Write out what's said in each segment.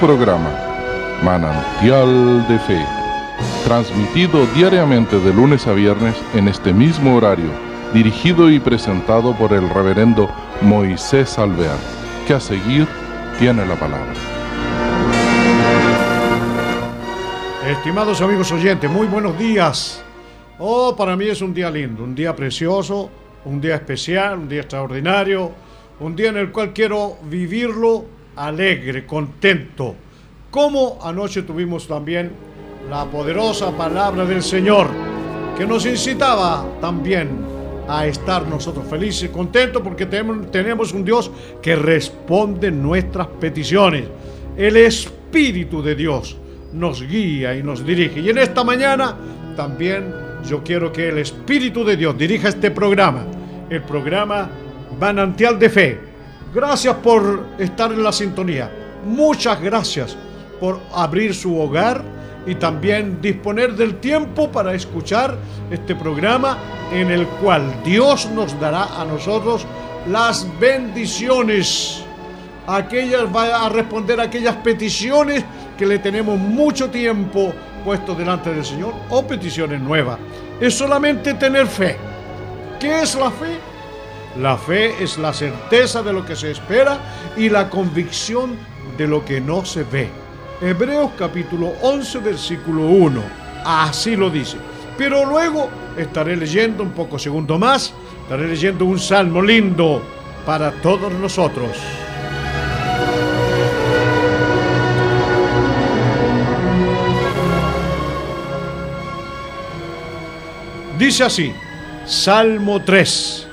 programa Manantial de Fe, transmitido diariamente de lunes a viernes en este mismo horario, dirigido y presentado por el reverendo Moisés Alvear, que a seguir tiene la palabra. Estimados amigos oyentes, muy buenos días. Oh, para mí es un día lindo, un día precioso, un día especial, un día extraordinario, un día en el cual quiero vivirlo alegre, contento. Como anoche tuvimos también la poderosa palabra del Señor, que nos incitaba también a estar nosotros felices, contentos, porque tenemos un Dios que responde nuestras peticiones. El Espíritu de Dios nos guía y nos dirige. Y en esta mañana también yo quiero que el Espíritu de Dios dirija este programa, el programa Manantial de Fe. Gracias por estar en la sintonía. Muchas gracias por abrir su hogar y también disponer del tiempo para escuchar este programa en el cual Dios nos dará a nosotros las bendiciones. Aquellas va a responder aquellas peticiones que le tenemos mucho tiempo puesto delante del Señor o peticiones nuevas. Es solamente tener fe. ¿Qué es la fe? La fe es la certeza de lo que se espera y la convicción de lo que no se ve. Hebreos capítulo 11 versículo 1. Así lo dice. Pero luego estaré leyendo un poco segundo más, estaré leyendo un salmo lindo para todos nosotros. Dice así, Salmo 3.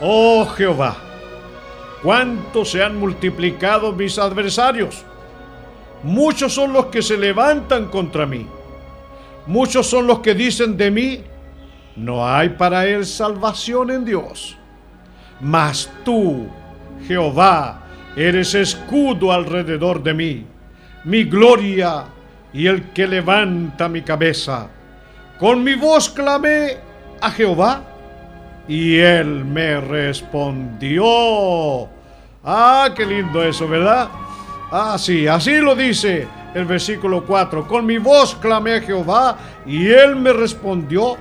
Oh Jehová, cuánto se han multiplicado mis adversarios. Muchos son los que se levantan contra mí. Muchos son los que dicen de mí, no hay para él salvación en Dios. Mas tú, Jehová, eres escudo alrededor de mí, mi gloria y el que levanta mi cabeza. Con mi voz clamé a Jehová y él me respondió. Ah, qué lindo eso, ¿verdad? Ah, sí, así lo dice el versículo 4. Con mi voz clamé a Jehová y él me respondió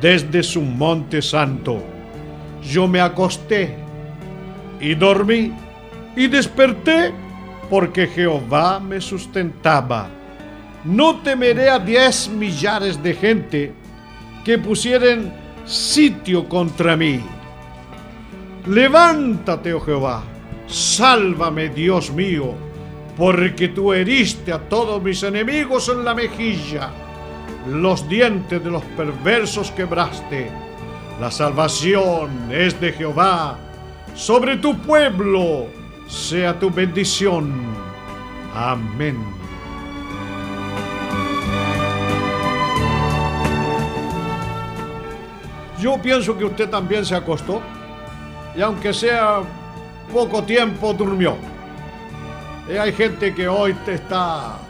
desde su monte santo. Yo me acosté y dormí y desperté porque Jehová me sustentaba no temeré a diez millares de gente que pusieren sitio contra mí. Levántate, oh Jehová, sálvame, Dios mío, porque tú heriste a todos mis enemigos en la mejilla, los dientes de los perversos quebraste. La salvación es de Jehová, sobre tu pueblo sea tu bendición. Amén. Yo pienso que usted también se acostó y aunque sea poco tiempo durmió. Y hay gente que hoy está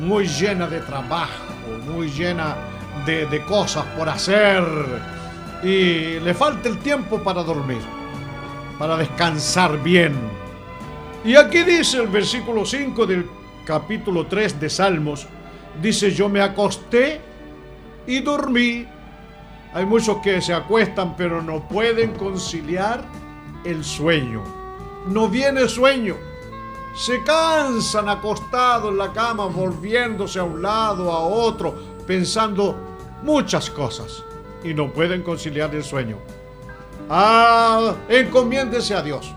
muy llena de trabajo, muy llena de, de cosas por hacer y le falta el tiempo para dormir, para descansar bien. Y aquí dice el versículo 5 del capítulo 3 de Salmos, dice, yo me acosté y dormí hay muchos que se acuestan pero no pueden conciliar el sueño. No viene sueño. Se cansan acostados en la cama, volviéndose a un lado, a otro, pensando muchas cosas y no pueden conciliar el sueño. Ah, encomiéndese a Dios.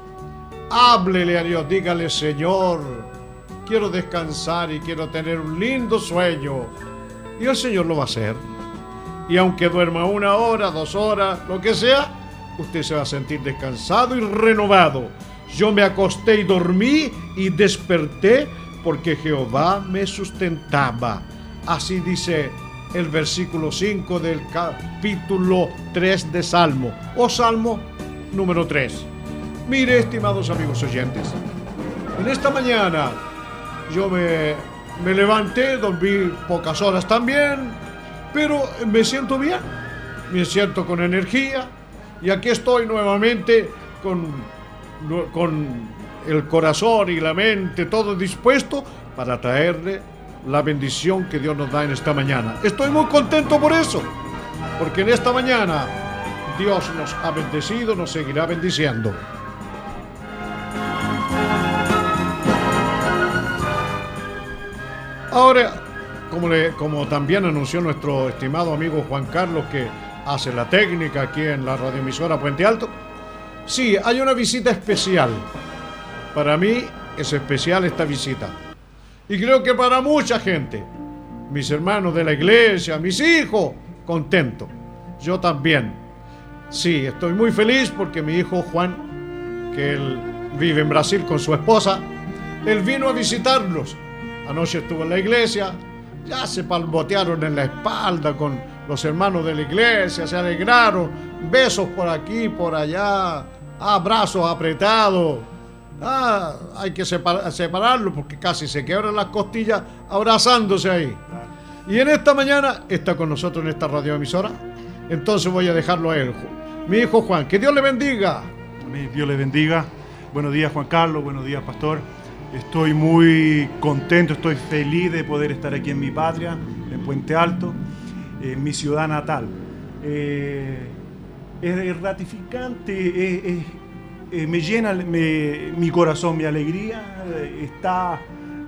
Háblele a Dios, dígale, Señor, quiero descansar y quiero tener un lindo sueño. Y el Señor lo va a hacer y aunque duerma una hora, dos horas, lo que sea, usted se va a sentir descansado y renovado. Yo me acosté y dormí y desperté porque Jehová me sustentaba. Así dice el versículo 5 del capítulo 3 de Salmo, o Salmo número 3. Mire, estimados amigos oyentes, en esta mañana yo me, me levanté, dormí pocas horas también, pero me siento bien, me siento con energía y aquí estoy nuevamente con, con el corazón y la mente, todo dispuesto para traerle la bendición que Dios nos da en esta mañana. Estoy muy contento por eso, porque en esta mañana Dios nos ha bendecido, nos seguirá bendiciendo. Ahora, como, también anunció nuestro estimado amigo Juan Carlos, que hace la técnica aquí en la radioemisora Puente Alto, sí, hay una visita especial. Para mí es especial esta visita. Y creo que para mucha gente, mis hermanos de la iglesia, mis hijos, contento. Yo también. Sí, estoy muy feliz porque mi hijo Juan, que él vive en Brasil con su esposa, él vino a visitarlos Anoche estuvo en la iglesia, ya se palbotearon en la espalda con los hermanos de la iglesia, se alegraron, besos por aquí, por allá, abrazos apretados. Ah, hay que separarlo porque casi se quebran las costillas abrazándose ahí. Y en esta mañana está con nosotros en esta radioemisora. Entonces voy a dejarlo a él. Mi hijo Juan, que Dios le bendiga. Dios le bendiga. Buenos días Juan Carlos, buenos días Pastor. Estoy muy contento, estoy feliz de poder estar aquí en mi patria, en Puente Alto, en mi ciudad natal. Eh, es ratificante, me llena mi corazón, mi alegría eh, está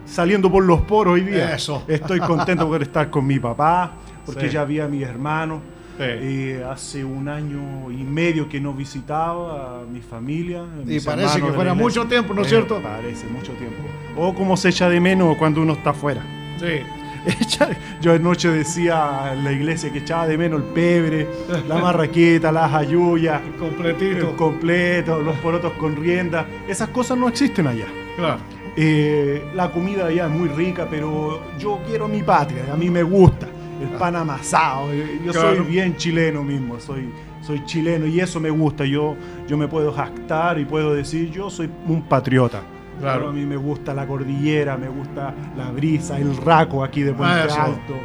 saliendo por los poros hoy día. Estoy contento por estar con mi papá, porque ya había a mis hermanos eh, hace un año y medio que no visitaba a mi familia. y parece que fuera mucho tiempo, ¿no es eh, cierto? Parece mucho tiempo. O como se echa de menos cuando uno está afuera. Sí. Yo anoche decía en la iglesia que echaba de menos el pebre, la marraqueta, la jayuya. El completito. El completo, los porotos con rienda. Esas cosas no existen allá. Claro. Eh, la comida allá es muy rica, pero yo quiero mi patria, a mí me gusta el pan amasado. Yo soy bien chileno mismo, soy, soy chileno y eso me gusta. Yo, yo me puedo jactar y puedo decir, yo soy un patriota. Claro. a mí me gusta la cordillera, me gusta la brisa, el raco aquí de Puente Alto.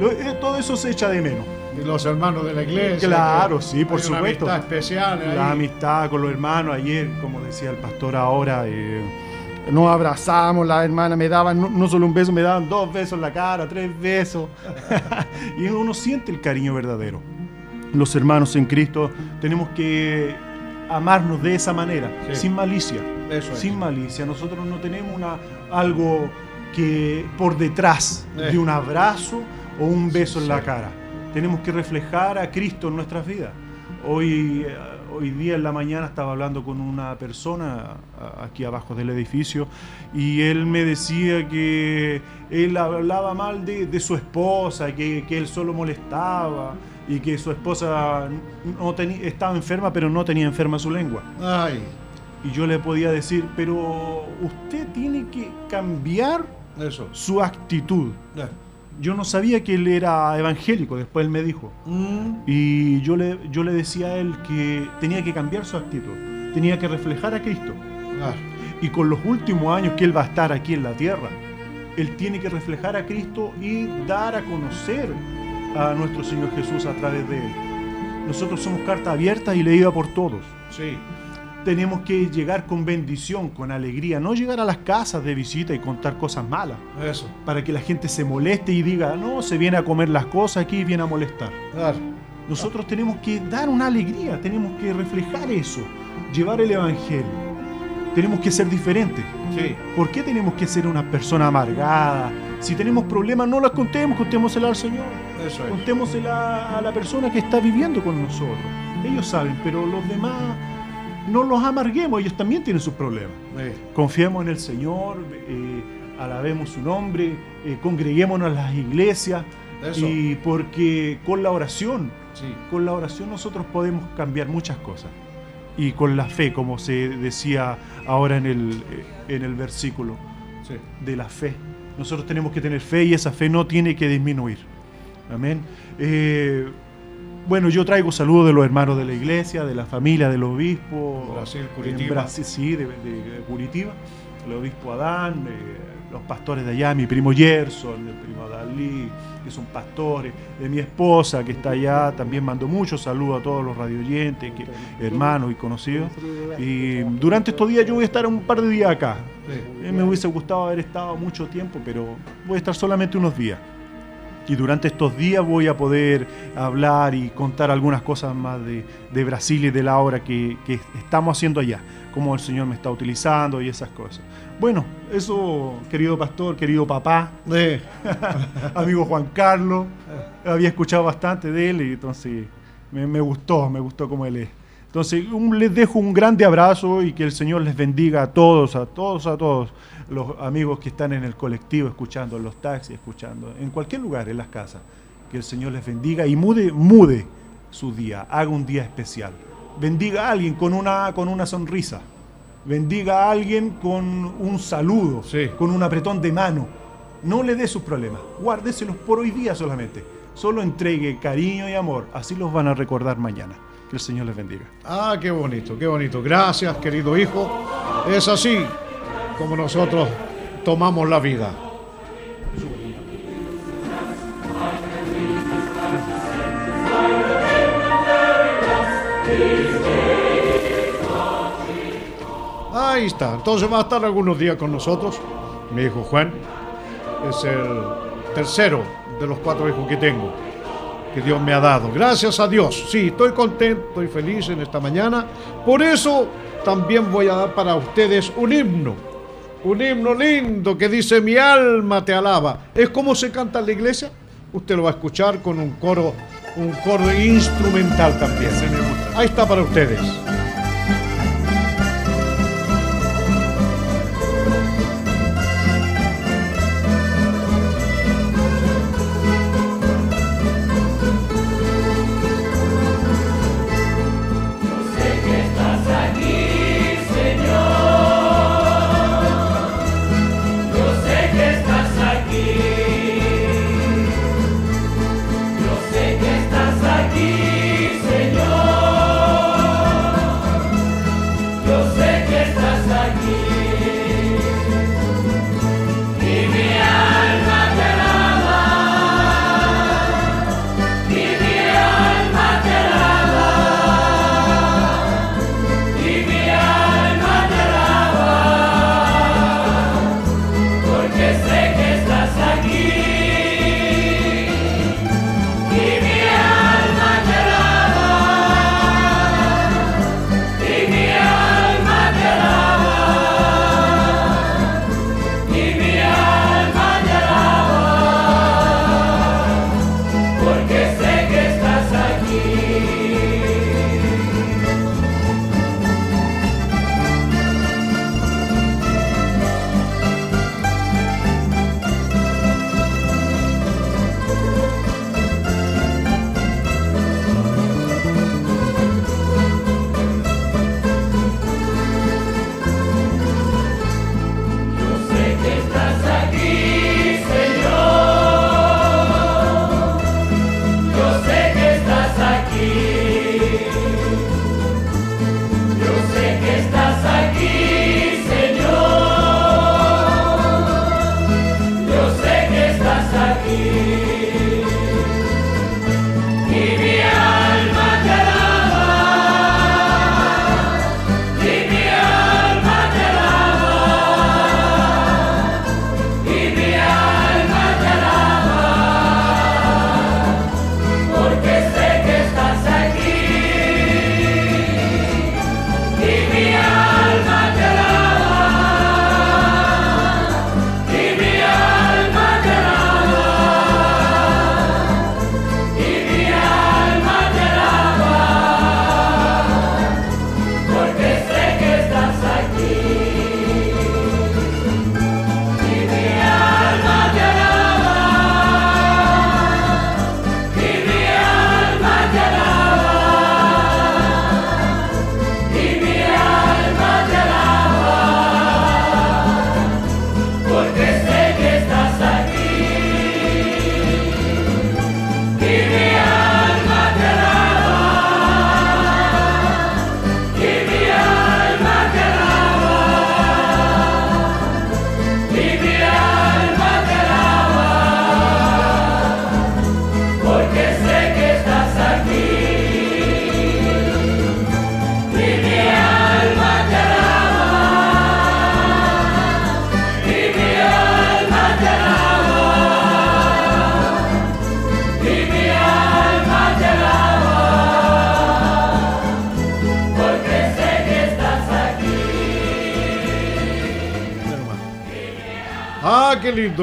Eh, todo eso se echa de menos. Y los hermanos de la iglesia. Claro, sí, por supuesto. Una amistad especial. La amistad con los hermanos. Ayer, como decía el pastor ahora, eh, nos abrazamos, las hermanas me daban no, solo un beso, me daban dos besos en la cara, tres besos. y uno siente el cariño verdadero. Los hermanos en Cristo tenemos que amarnos de esa manera, sin malicia. Sin malicia. Nosotros no tenemos una, algo que por detrás de eh. un abrazo o un beso en la cara. Tenemos que reflejar a Cristo en nuestras vidas. Hoy eh, hoy día en la mañana estaba hablando con una persona aquí abajo del edificio y él me decía que él hablaba mal de, su esposa, que, él solo molestaba y que su esposa no estaba enferma pero no tenía enferma su lengua. Ay. Y yo le podía decir, pero usted tiene que cambiar Eso. su actitud yo no sabía que él era evangélico, después él me dijo. Mm. Y yo le, yo le decía a él que tenía que cambiar su actitud, tenía que reflejar a Cristo. Y con los últimos años que él va a estar aquí en la tierra, él tiene que reflejar a Cristo y dar a conocer a nuestro Señor Jesús a través de él. Nosotros somos carta abierta y leída por todos. Sí tenemos que llegar con bendición, con alegría, no llegar a las casas de visita y contar cosas malas. Eso. Para que la gente se moleste y diga, no, se viene a comer las cosas aquí y viene a molestar. Claro. Nosotros tenemos que dar una alegría, tenemos que reflejar eso, llevar el Evangelio. Tenemos que ser diferentes. Sí. ¿Por qué tenemos que ser una persona amargada? Si tenemos problemas, no las contemos, contémosela al Señor. Eso es. Contémosela a la persona que está viviendo con nosotros. Ellos saben, pero los demás no los amarguemos, ellos también tienen sus problemas. Confiemos en el Señor, eh, alabemos su nombre, eh, congreguémonos en las iglesias, y porque con la oración, con la oración nosotros podemos cambiar muchas cosas. Y con la fe, como se decía ahora en el, eh, en el versículo de la fe. Nosotros tenemos que tener fe y esa fe no tiene que disminuir. Amén. Bueno, yo traigo saludos de los hermanos de la iglesia, de la familia del obispo. Brasil, Curitiba. sí, de, Curitiba. El obispo Adán, los pastores de allá, mi primo Gerson, el primo Dalí, que son pastores, de mi esposa que está allá, también mando muchos saludos a todos los radioyentes, que, hermanos y conocidos. Y durante estos días yo voy a estar un par de días acá. Eh, me hubiese gustado haber estado mucho tiempo, pero voy a estar solamente unos días. Y durante estos días voy a poder hablar y contar algunas cosas más de, Brasil y de la obra que, que estamos haciendo allá, cómo el Señor me está utilizando y esas cosas. Bueno, eso, querido pastor, querido papá, amigo Juan Carlos, había escuchado bastante de él y entonces me, gustó, me gustó como él es. Entonces, les dejo un grande abrazo y que el Señor les bendiga a todos, a todos, a todos los amigos que están en el colectivo escuchando, en los taxis escuchando, en cualquier lugar, en las casas. Que el Señor les bendiga y mude, mude su día, haga un día especial. Bendiga a alguien con una, con una sonrisa bendiga a alguien con un saludo, con un apretón de mano. No le dé sus problemas, guárdeselos por hoy día solamente. Solo entregue cariño y amor, así los van a recordar mañana. Que el Señor les bendiga. Ah, qué bonito, qué bonito. Gracias, querido hijo. Es así como nosotros tomamos la vida. Ahí está. Entonces va a estar algunos días con nosotros. Mi hijo Juan es el tercero de los cuatro hijos que tengo, que Dios me ha dado. Gracias a Dios. Sí, estoy contento, estoy feliz en esta mañana. Por eso también voy a dar para ustedes un himno. Un himno lindo que dice mi alma te alaba. Es como se canta en la iglesia. Usted lo va a escuchar con un coro, un coro instrumental también. Ahí está para ustedes.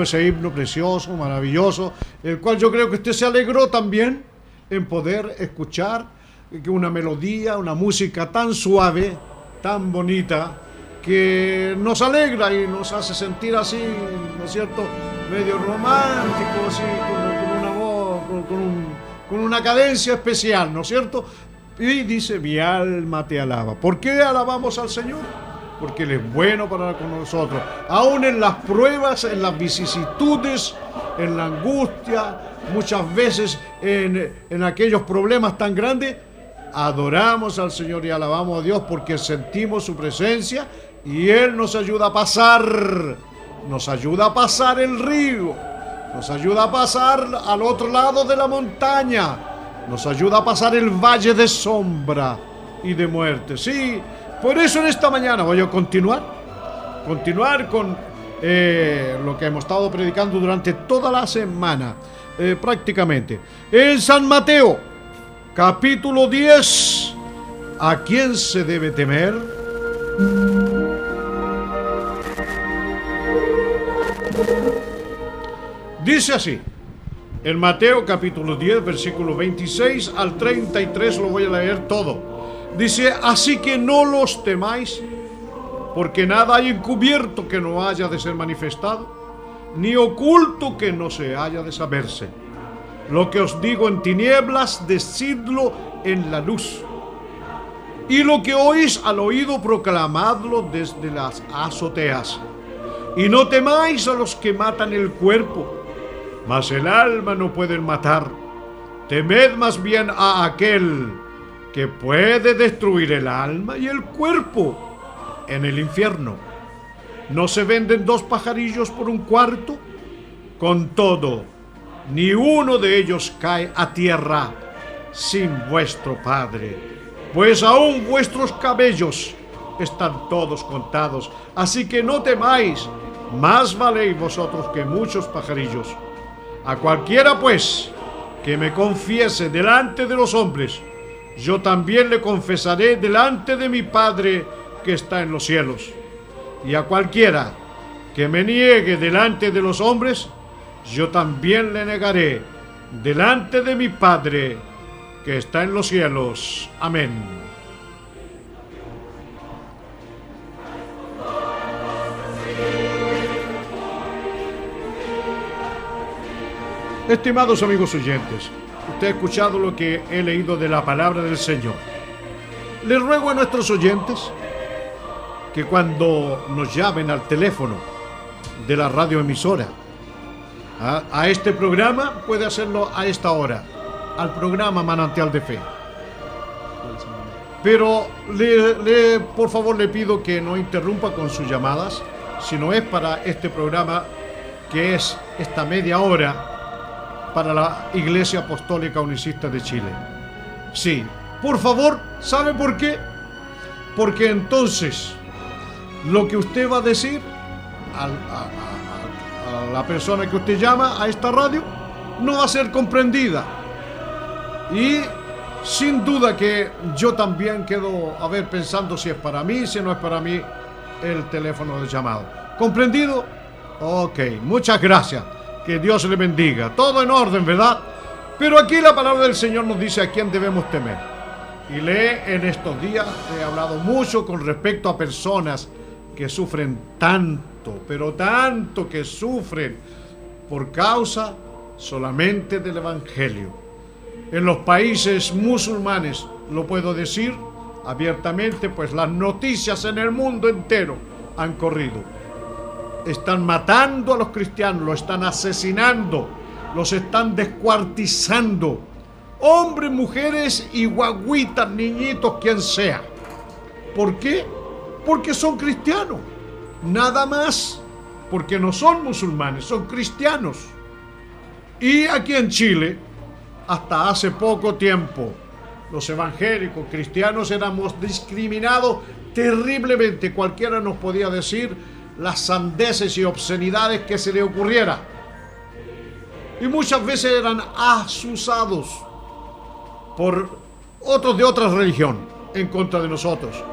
Ese himno precioso, maravilloso, el cual yo creo que usted se alegró también en poder escuchar una melodía, una música tan suave, tan bonita, que nos alegra y nos hace sentir así, ¿no es cierto?, medio romántico, así, con, una voz, con una cadencia especial, ¿no es cierto? Y dice, mi alma te alaba. ¿Por qué alabamos al Señor? Porque Él es bueno para con nosotros. Aún en las pruebas, en las vicisitudes, en la angustia, muchas veces en, en aquellos problemas tan grandes, adoramos al Señor y alabamos a Dios porque sentimos su presencia y Él nos ayuda a pasar, nos ayuda a pasar el río, nos ayuda a pasar al otro lado de la montaña, nos ayuda a pasar el valle de sombra y de muerte. Sí, por eso en esta mañana voy a continuar, continuar con eh, lo que hemos estado predicando durante toda la semana, eh, prácticamente. En San Mateo, capítulo 10, ¿a quién se debe temer? Dice así, en Mateo capítulo 10, versículo 26 al 33, lo voy a leer todo. Dice, así que no los temáis, porque nada hay encubierto que no haya de ser manifestado, ni oculto que no se haya de saberse. Lo que os digo en tinieblas, decidlo en la luz. Y lo que oís al oído, proclamadlo desde las azoteas. Y no temáis a los que matan el cuerpo, mas el alma no pueden matar. Temed más bien a aquel que puede destruir el alma y el cuerpo en el infierno. ¿No se venden dos pajarillos por un cuarto? Con todo, ni uno de ellos cae a tierra sin vuestro Padre, pues aún vuestros cabellos están todos contados. Así que no temáis, más valéis vosotros que muchos pajarillos. A cualquiera, pues, que me confiese delante de los hombres, yo también le confesaré delante de mi Padre que está en los cielos. Y a cualquiera que me niegue delante de los hombres, yo también le negaré delante de mi Padre que está en los cielos. Amén. Estimados amigos oyentes, Usted ha escuchado lo que he leído de la palabra del Señor. Le ruego a nuestros oyentes que cuando nos llamen al teléfono de la radioemisora a, a este programa, puede hacerlo a esta hora, al programa Manantial de Fe. Pero por favor le pido que no interrumpa con sus llamadas, si no es para este programa que es esta media hora para la Iglesia Apostólica Unicista de Chile. Sí, por favor, ¿sabe por qué? Porque entonces lo que usted va a decir a, la persona que usted llama a esta radio no va a ser comprendida. Y sin duda que yo también quedo a ver pensando si es para mí, si no es para mí el teléfono de llamado. ¿Comprendido? Ok, muchas gracias. Que Dios le bendiga. Todo en orden, ¿verdad? Pero aquí la palabra del Señor nos dice a quién debemos temer. Y lee en estos días, he hablado mucho con respecto a personas que sufren tanto, pero tanto que sufren por causa solamente del Evangelio. En los países musulmanes, lo puedo decir abiertamente, pues las noticias en el mundo entero han corrido están matando a los cristianos, los están asesinando, los están descuartizando. Hombres, mujeres y guaguitas, niñitos, quien sea. ¿Por qué? Porque son cristianos. Nada más. Porque no son musulmanes, son cristianos. Y aquí en Chile, hasta hace poco tiempo, los evangélicos cristianos éramos discriminados terriblemente. Cualquiera nos podía decir las sandeces y obscenidades que se le ocurriera. Y muchas veces eran asusados por otros de otra religión en contra de nosotros.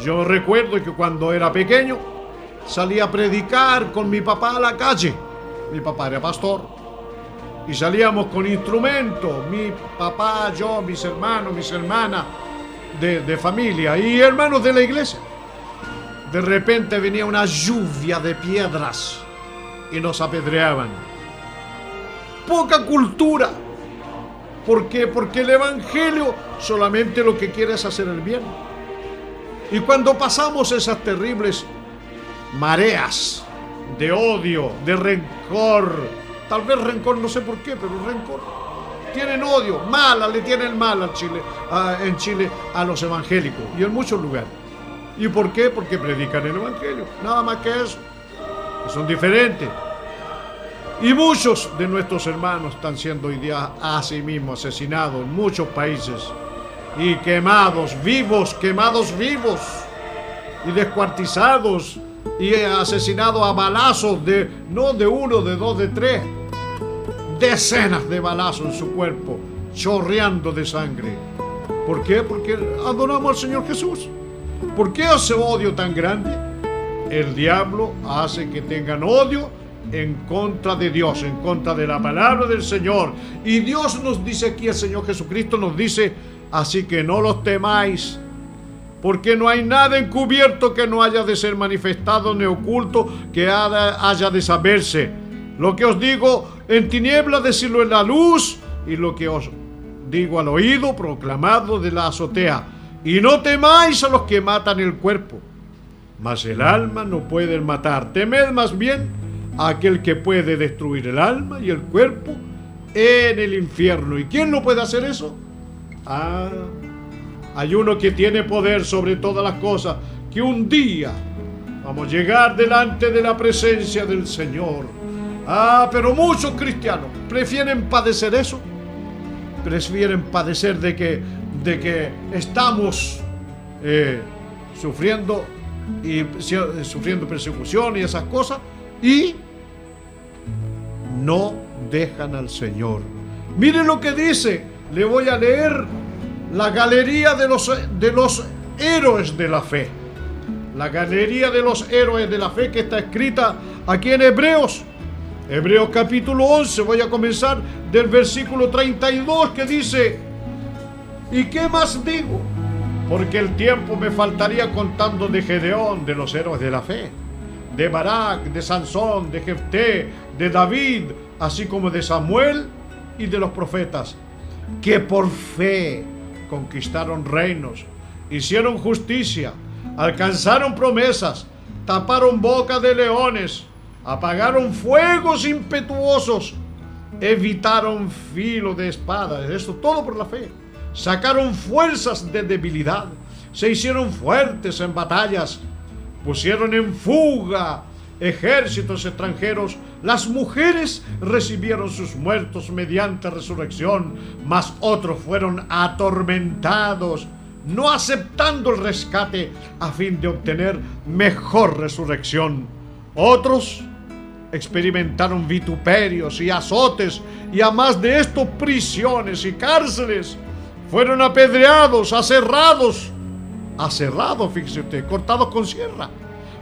Yo recuerdo que cuando era pequeño salía a predicar con mi papá a la calle. Mi papá era pastor. Y salíamos con instrumentos, mi papá, yo, mis hermanos, mis hermanas de, de familia y hermanos de la iglesia. De repente venía una lluvia de piedras y nos apedreaban. Poca cultura. ¿Por qué? Porque el Evangelio solamente lo que quiere es hacer el bien. Y cuando pasamos esas terribles mareas de odio, de rencor, tal vez rencor, no sé por qué, pero rencor, tienen odio, mala, le tienen mal al Chile, en Chile a los evangélicos y en muchos lugares. ¿Y por qué? Porque predican el Evangelio, nada más que eso, son diferentes. Y muchos de nuestros hermanos están siendo hoy día mismo asesinados en muchos países y quemados vivos, quemados vivos y descuartizados y asesinados a balazos de no de uno, de dos, de tres, decenas de balazos en su cuerpo, chorreando de sangre. ¿Por qué? Porque adoramos al Señor Jesús. ¿Por qué ese odio tan grande? El diablo hace que tengan odio en contra de Dios, en contra de la palabra del Señor. Y Dios nos dice aquí, el Señor Jesucristo nos dice, Así que no los temáis, porque no hay nada encubierto que no haya de ser manifestado ni oculto que haya de saberse. Lo que os digo en tinieblas, decirlo en la luz, y lo que os digo al oído, proclamado de la azotea. Y no temáis a los que matan el cuerpo, mas el alma no pueden matar. Temed más bien a aquel que puede destruir el alma y el cuerpo en el infierno. ¿Y quién no puede hacer eso? Ah, hay uno que tiene poder sobre todas las cosas, que un día vamos a llegar delante de la presencia del Señor. Ah, pero muchos cristianos prefieren padecer eso. Prefieren padecer de que, de que estamos eh, sufriendo y sufriendo persecución y esas cosas y no dejan al Señor. Miren lo que dice le voy a leer la galería de los, de los héroes de la fe. La galería de los héroes de la fe que está escrita aquí en Hebreos. Hebreos capítulo 11, voy a comenzar del versículo 32 que dice, ¿y qué más digo? Porque el tiempo me faltaría contando de Gedeón, de los héroes de la fe, de Barak, de Sansón, de Jefté, de David, así como de Samuel y de los profetas que por fe conquistaron reinos, hicieron justicia, alcanzaron promesas, taparon boca de leones, apagaron fuegos impetuosos, evitaron filo de espada, eso todo por la fe. Sacaron fuerzas de debilidad, se hicieron fuertes en batallas, pusieron en fuga ejércitos extranjeros, las mujeres recibieron sus muertos mediante resurrección, mas otros fueron atormentados, no aceptando el rescate a fin de obtener mejor resurrección. Otros experimentaron vituperios y azotes y a más de esto prisiones y cárceles. Fueron apedreados, aserrados, aserrados, fíjese usted, cortados con sierra.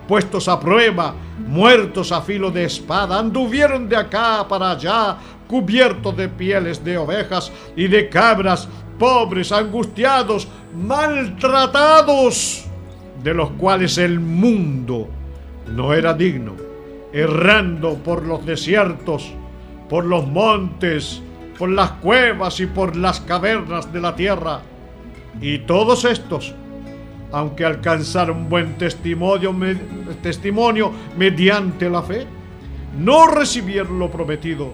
Puestos a prueba, muertos a filo de espada, anduvieron de acá para allá, cubiertos de pieles de ovejas y de cabras, pobres, angustiados, maltratados, de los cuales el mundo no era digno, errando por los desiertos, por los montes, por las cuevas y por las cavernas de la tierra. Y todos estos aunque alcanzaron buen testimonio, mediante la fe, no recibieron lo prometido,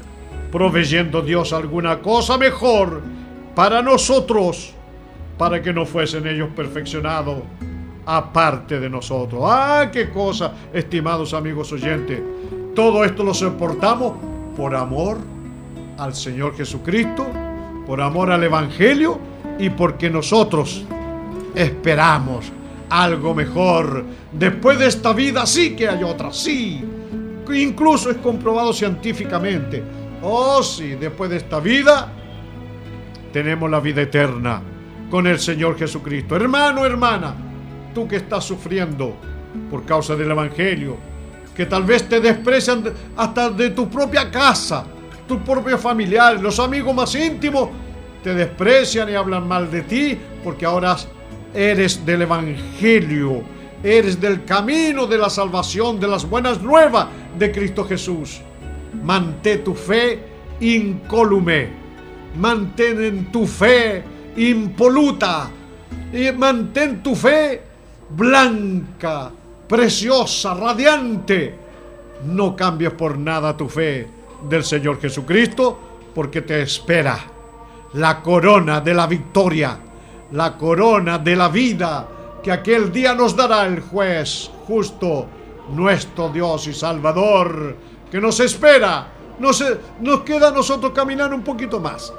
proveyendo Dios alguna cosa mejor para nosotros, para que no fuesen ellos perfeccionados aparte de nosotros. Ah, qué cosa, estimados amigos oyentes. Todo esto lo soportamos por amor al Señor Jesucristo, por amor al Evangelio y porque nosotros esperamos algo mejor. Después de esta vida sí que hay otra, sí. Incluso es comprobado científicamente. Oh, sí, después de esta vida tenemos la vida eterna con el Señor Jesucristo. Hermano, hermana, tú que estás sufriendo por causa del Evangelio, que tal vez te desprecian hasta de tu propia casa, tus propios familiares, los amigos más íntimos, te desprecian y hablan mal de ti porque ahora eres del Evangelio, eres del camino de la salvación, de las buenas nuevas de Cristo Jesús. Mantén tu fe incólume, mantén en tu fe impoluta y mantén tu fe blanca, preciosa, radiante. No cambies por nada tu fe del Señor Jesucristo porque te espera la corona de la victoria, la corona de la vida que aquel día nos dará el juez justo, nuestro Dios y Salvador, que nos espera. Nos, nos queda a nosotros caminar un poquito más.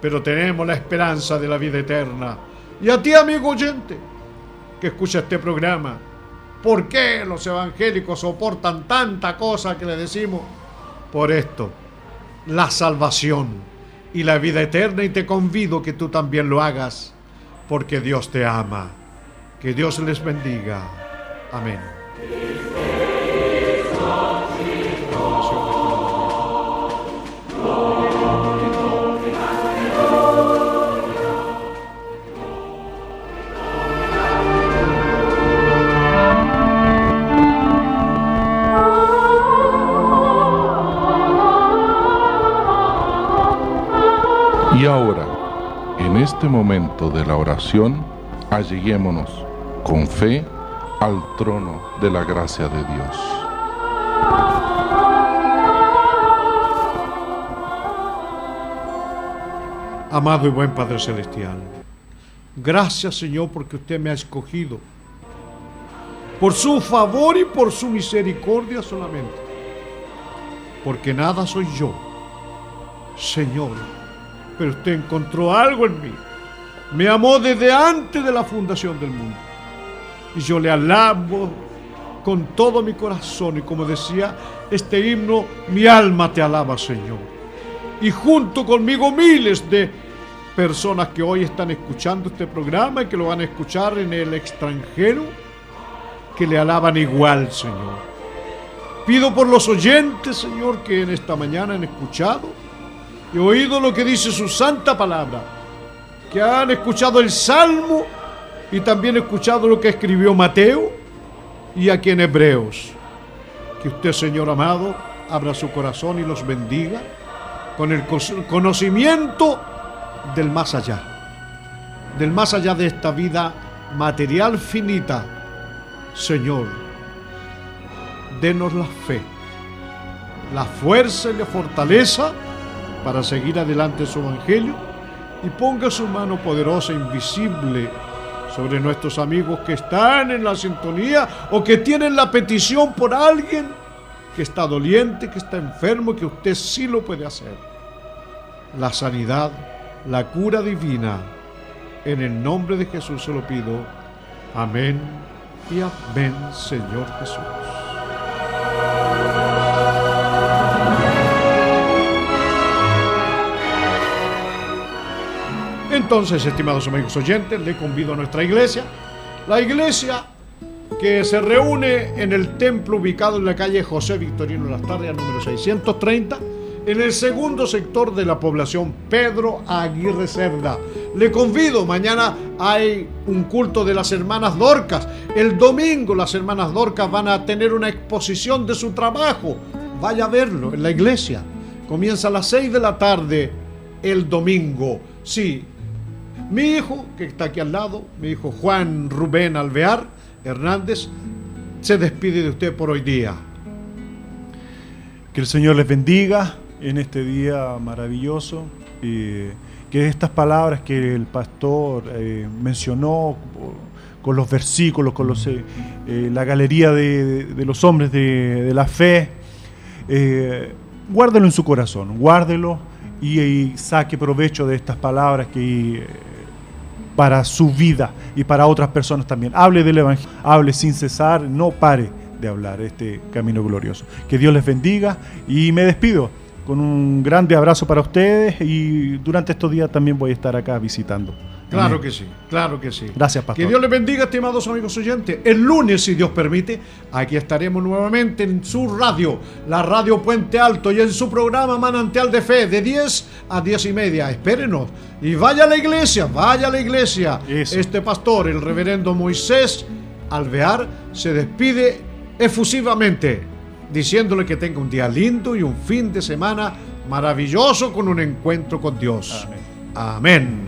Pero tenemos la esperanza de la vida eterna. Y a ti, amigo oyente, que escucha este programa, ¿por qué los evangélicos soportan tanta cosa que le decimos? Por esto, la salvación y la vida eterna y te convido que tú también lo hagas, porque Dios te ama. Que Dios les bendiga. Amén. Este momento de la oración, alleguémonos con fe al trono de la gracia de Dios. Amado y buen Padre Celestial, gracias Señor porque usted me ha escogido. Por su favor y por su misericordia solamente. Porque nada soy yo, Señor. Pero usted encontró algo en mí. Me amó desde antes de la fundación del mundo. Y yo le alabo con todo mi corazón. Y como decía este himno, mi alma te alaba, Señor. Y junto conmigo miles de personas que hoy están escuchando este programa y que lo van a escuchar en el extranjero, que le alaban igual, Señor. Pido por los oyentes, Señor, que en esta mañana han escuchado y oído lo que dice su santa palabra, que han escuchado el Salmo y también escuchado lo que escribió Mateo y aquí en Hebreos. Que usted, Señor amado, abra su corazón y los bendiga con el conocimiento del más allá, del más allá de esta vida material finita. Señor, denos la fe, la fuerza y la fortaleza para seguir adelante su evangelio y ponga su mano poderosa, invisible, sobre nuestros amigos que están en la sintonía o que tienen la petición por alguien que está doliente, que está enfermo, que usted sí lo puede hacer. La sanidad, la cura divina, en el nombre de Jesús se lo pido. Amén y amén, Señor Jesús. Entonces, estimados amigos oyentes, le convido a nuestra iglesia. La iglesia que se reúne en el templo ubicado en la calle José Victorino Las Tardes, número 630, en el segundo sector de la población Pedro Aguirre Cerda. Le convido, mañana hay un culto de las hermanas Dorcas. El domingo las hermanas Dorcas van a tener una exposición de su trabajo. Vaya a verlo en la iglesia. Comienza a las 6 de la tarde el domingo. Sí, mi hijo, que está aquí al lado, mi hijo Juan Rubén Alvear Hernández, se despide de usted por hoy día. Que el Señor les bendiga en este día maravilloso. y que estas palabras que el pastor eh, mencionó con los versículos, con los, eh, eh, la galería de, los hombres de, la fe, guárdelo en su corazón, guárdelo y, saque provecho de estas palabras que para su vida y para otras personas también. Hable del Evangelio, hable sin cesar, no pare de hablar este camino glorioso. Que Dios les bendiga y me despido con un grande abrazo para ustedes y durante estos días también voy a estar acá visitando Claro que sí, claro que sí. Gracias, pastor. Que Dios les bendiga, estimados amigos oyentes. El lunes, si Dios permite, aquí estaremos nuevamente en su radio, la Radio Puente Alto, y en su programa Manantial de Fe, de 10 a 10 y media. Espérenos. Y vaya a la iglesia, vaya a la iglesia. Eso. Este pastor, el reverendo Moisés Alvear, se despide efusivamente, diciéndole que tenga un día lindo y un fin de semana maravilloso con un encuentro con Dios. Amén.